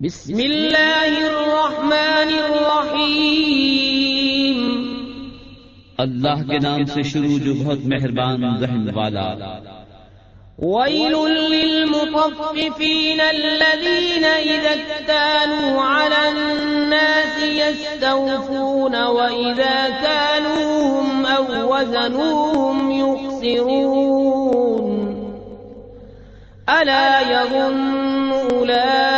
بسم اللہ الرحمن الرحیم۔ اللہ کے نام سے شروع جو بہت مہربان رحم والا۔ ويل للمطففين الذين إذا اكتالوا على الناس يستوفون وإذا كانوهم أو وزنوهم يخسرون۔ ألا يظن أولئك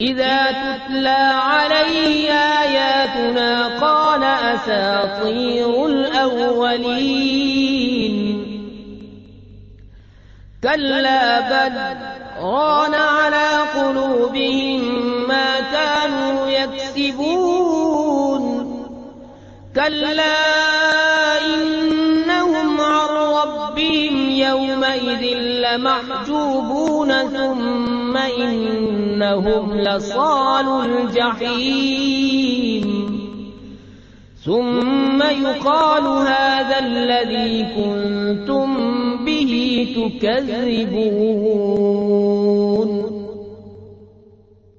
إذا تتلى عليه آياتنا قال أساطير الأولين. كلا بل ران على قلوبهم ما كانوا يكسبون. كلا إنهم عن ربهم يومئذ لمحجوبون. ثم إنهم لصال الجحيم ثم يقال هذا الذي كنتم به تكذبون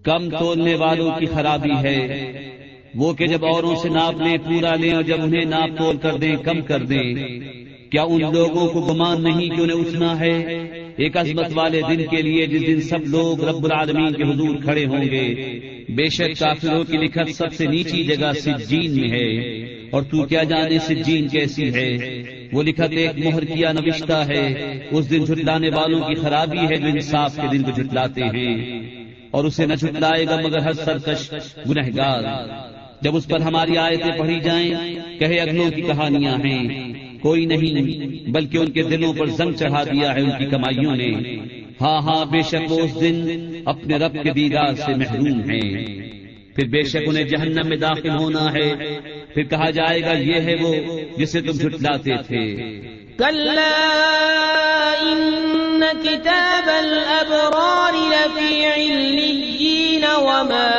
کم تولنے والوں کی خرابی ہے۔ وہ کہ جب اوروں سے ناپ لیں، پورا لیں اور جب انہیں ناپ تول کر دیں، کم کر دیں۔ کیا ان لوگوں کو گمان نہیں کہ انہیں اٹھنا ہے؟ ایک عظمت والے دن کے لیے جس دن سب لوگ رب العالمین کے حضور کھڑے ہوں گے، بے شک کافروں کی لکھت سب سے نیچی جگہ سجین میں ہے، اور تو کیا جانے سجین کیسی ہے؟ وہ لکھت ایک مہر کیا نوشتہ ہے، اس دن جھٹلانے والوں کی خرابی ہے جو انصاف کے دن کو جھٹلاتے ہیں، اور اسے نہ جھٹلائے گا مگر ہر سرکش گنہگار۔ جب اس پر ہماری آیتیں پڑھی جائیں، کہے اگلوں کی کہانیاں ہیں کوئی نہیں، بلکہ ان کے دلوں پر زنگ چڑھا دیا ہے ان کی کمائیوں نے۔ ہاں ہاں بے شک وہ اس دن اپنے رب کے دیدار سے محروم ہیں۔ پھر بے شک انہیں جہنم میں داخل ہونا ہے۔ پھر کہا جائے گا، یہ ہے وہ جسے تم جھٹلاتے تھے۔ كلا كتاب الأبرار لفي عليين وما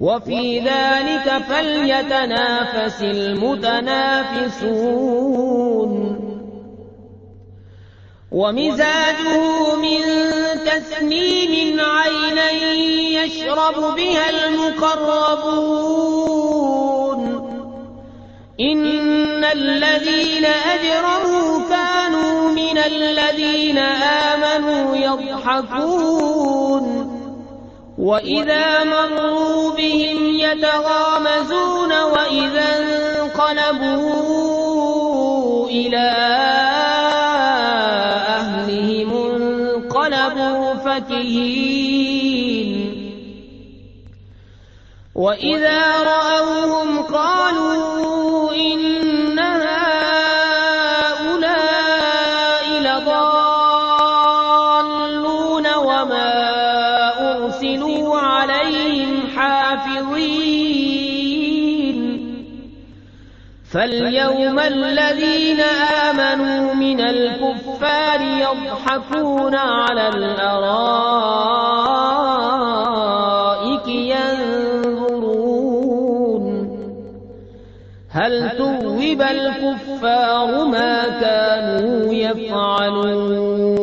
وفي ذلك فليتنافس المتنافسون. ومزاجه من تسنيم عينا يشرب بها المقربون. إن الذين أجرموا كانوا من الذين آمنوا يضحكون. وإذا مروا بهم يتغامزون وإذا انقلبوا إلى أهلهم انقلبوا فكهين وإذا رأوهم قالوا إن أرسلوا عليهم حافظين فاليوم الذين آمنوا من الكفار يضحكون على الأرائك ينظرون هل ثوب الكفار ما كانوا يفعلون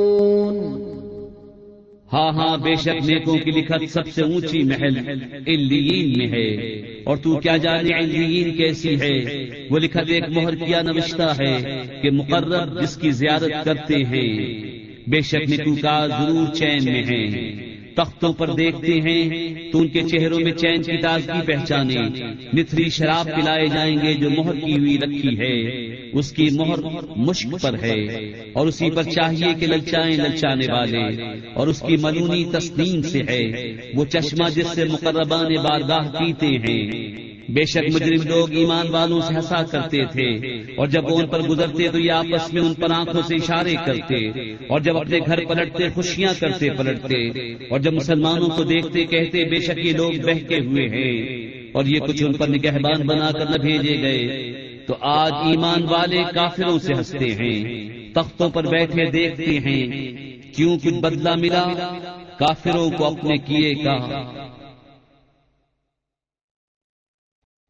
ہاں ہاں بے شک نیکوں کی لکھت سب سے اونچی محل علیین میں ہے۔ اور تو کیا جانے علیین کیسی ہے؟ وہ لکھت ایک مہر کیا نوشتہ ہے کہ مقرر جس کی زیارت کرتے ہیں۔ بے شک نکو کا ضرور چین میں ہے تختوں پر دیکھتے ہیں تو ان کے چہروں میں چین کی تازگی پہچانے نتری شراب پلائے جائیں گے جو مہر کی ہوئی رکھی ہے۔ اس کی مہر مشک پر ہے اور اسی پر چاہیے کہ للچائیں للچانے والے۔ اور اس کی ملونی تسلیم سے ہے۔ وہ چشمہ جس سے مقربان بارگاہ پیتے ہیں۔ بے شک مجرم لوگ ایمان والوں سے ہنسا کرتے تھے اور جب وہ ان پر گزرتے تو یہ آپس میں ان پر آنکھوں سے اشارے کرتے اور جب اپنے گھر پلٹتے خوشیاں کرتے پلٹتے اور جب مسلمانوں کو دیکھتے کہتے بے شک یہ لوگ بہکے ہوئے ہیں اور یہ کچھ ان پر نگہبان بنا کر نہ بھیجے گئے تو آج ایمان والے کافروں سے ہنستے ہیں تختوں پر بیٹھے دیکھتے ہیں کیوں کچھ بدلہ ملا؟ کافروں کو اپنے کیے کا